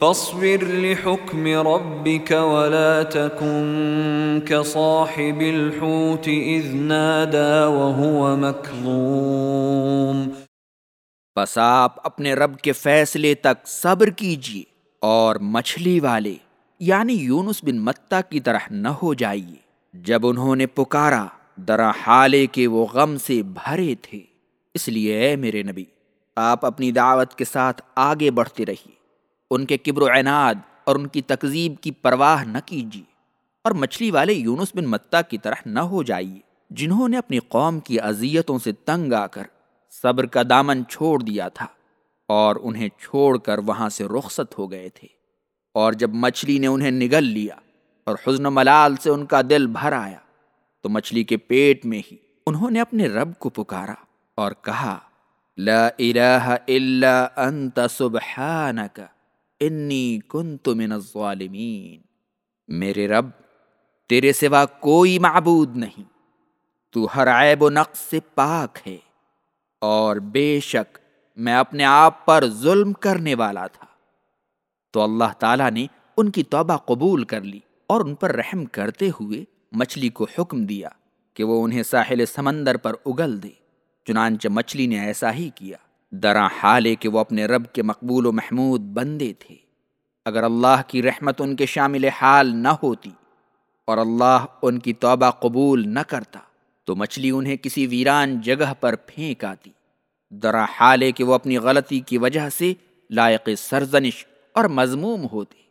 فاصبر لحكم ربك ولا تكن كصاحب الحوت إذ نادى وهو مكظوم. بس آپ اپنے رب کے فیصلے تک صبر کیجیے اور مچھلی والے یعنی یونس بن متا کی طرح نہ ہو جائیے۔ جب انہوں نے پکارا، درا حالے کے وہ غم سے بھرے تھے۔ اس لیے اے میرے نبی، آپ اپنی دعوت کے ساتھ آگے بڑھتے رہیے۔ ان کے کبر و عناد اور ان کی تقزیب کی پرواہ نہ کیجیے، اور مچھلی والے یونس بن متا کی طرح نہ ہو جائیے، جنہوں نے اپنی قوم کی اذیتوں سے تنگ آ کر صبر کا دامن چھوڑ دیا تھا اور انہیں چھوڑ کر وہاں سے رخصت ہو گئے تھے۔ اور جب مچھلی نے انہیں نگل لیا اور حزن و ملال سے ان کا دل بھر آیا، تو مچھلی کے پیٹ میں ہی انہوں نے اپنے رب کو پکارا اور کہا، لا الہ الا انت سبحانک انی کنت من الظالمین. میرے رب، تیرے سوا کوئی معبود نہیں۔ تو ہر عیب و نقص سے پاک ہے۔ اور بے شک میں اپنے آپ پر ظلم کرنے والا تھا۔ تو اللہ تعالیٰ نے ان کی توبہ قبول کر لی اور ان پر رحم کرتے ہوئے مچھلی کو حکم دیا کہ وہ انہیں ساحل سمندر پر اگل دے۔ چنانچہ مچھلی نے ایسا ہی کیا۔ درا حالے کہ وہ اپنے رب کے مقبول و محمود بندے تھے۔ اگر اللہ کی رحمت ان کے شامل حال نہ ہوتی اور اللہ ان کی توبہ قبول نہ کرتا، تو مچھلی انہیں کسی ویران جگہ پر پھینک آتی۔ درا حالے کہ وہ اپنی غلطی کی وجہ سے لائق سرزنش اور مضموم ہوتے۔